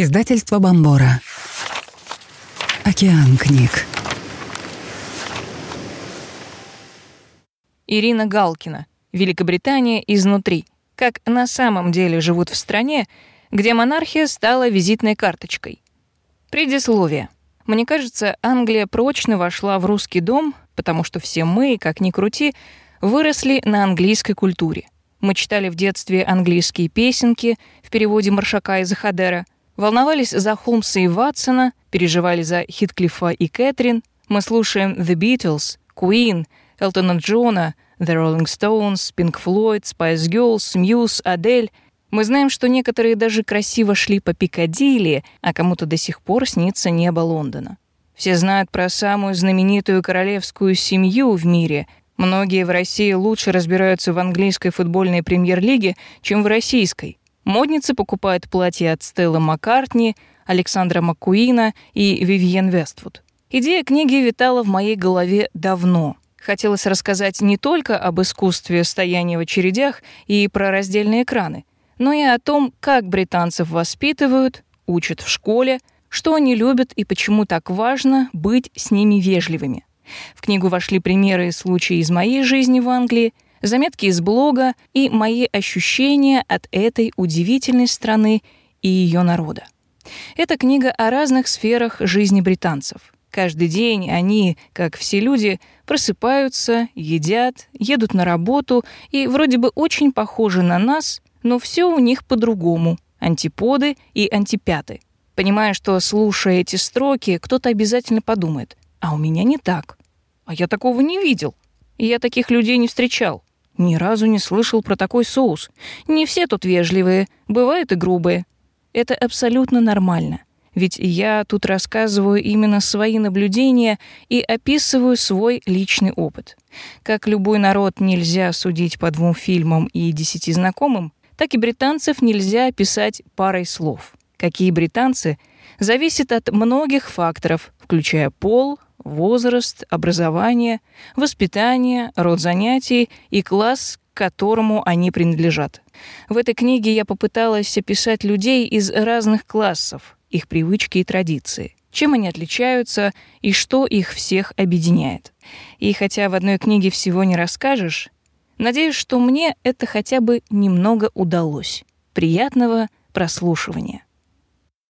Издательство Бомбора. Океан книг. Ирина Галкина. Великобритания изнутри. Как на самом деле живут в стране, где монархия стала визитной карточкой. Предисловие. Мне кажется, Англия прочно вошла в русский дом, потому что все мы, как ни крути, выросли на английской культуре. Мы читали в детстве английские песенки в переводе Маршака и Захадера, волновались за Холмса и Ватсона, переживали за Хитклифа и Кэтрин. Мы слушаем The Beatles, Queen, Элтона Джона, The Rolling Stones, Pink Floyd, Spice Girls, Muse, Адель. Мы знаем, что некоторые даже красиво шли по Пикадилли, а кому-то до сих пор снится небо Лондона. Все знают про самую знаменитую королевскую семью в мире — Многие в России лучше разбираются в английской футбольной премьер-лиге, чем в российской. Модницы покупают платья от Стелла Маккартни, Александра Маккуина и Вивьен Вествуд. Идея книги витала в моей голове давно. Хотелось рассказать не только об искусстве стояния в очередях и про раздельные экраны, но и о том, как британцев воспитывают, учат в школе, что они любят и почему так важно быть с ними вежливыми. В книгу вошли примеры и случаи из моей жизни в Англии, заметки из блога и мои ощущения от этой удивительной страны и ее народа. Это книга о разных сферах жизни британцев. Каждый день они, как все люди, просыпаются, едят, едут на работу и вроде бы очень похожи на нас, но все у них по-другому. Антиподы и антипяты. Понимая, что, слушая эти строки, кто-то обязательно подумает, а у меня не так. А я такого не видел. И я таких людей не встречал. Ни разу не слышал про такой соус. Не все тут вежливые, бывают и грубые. Это абсолютно нормально. Ведь я тут рассказываю именно свои наблюдения и описываю свой личный опыт. Как любой народ нельзя судить по двум фильмам и десяти знакомым, так и британцев нельзя описать парой слов. Какие британцы зависит от многих факторов, включая пол, возраст, образование, воспитание, род занятий и класс, к которому они принадлежат. В этой книге я попыталась описать людей из разных классов, их привычки и традиции, чем они отличаются и что их всех объединяет. И хотя в одной книге всего не расскажешь, надеюсь, что мне это хотя бы немного удалось. Приятного прослушивания.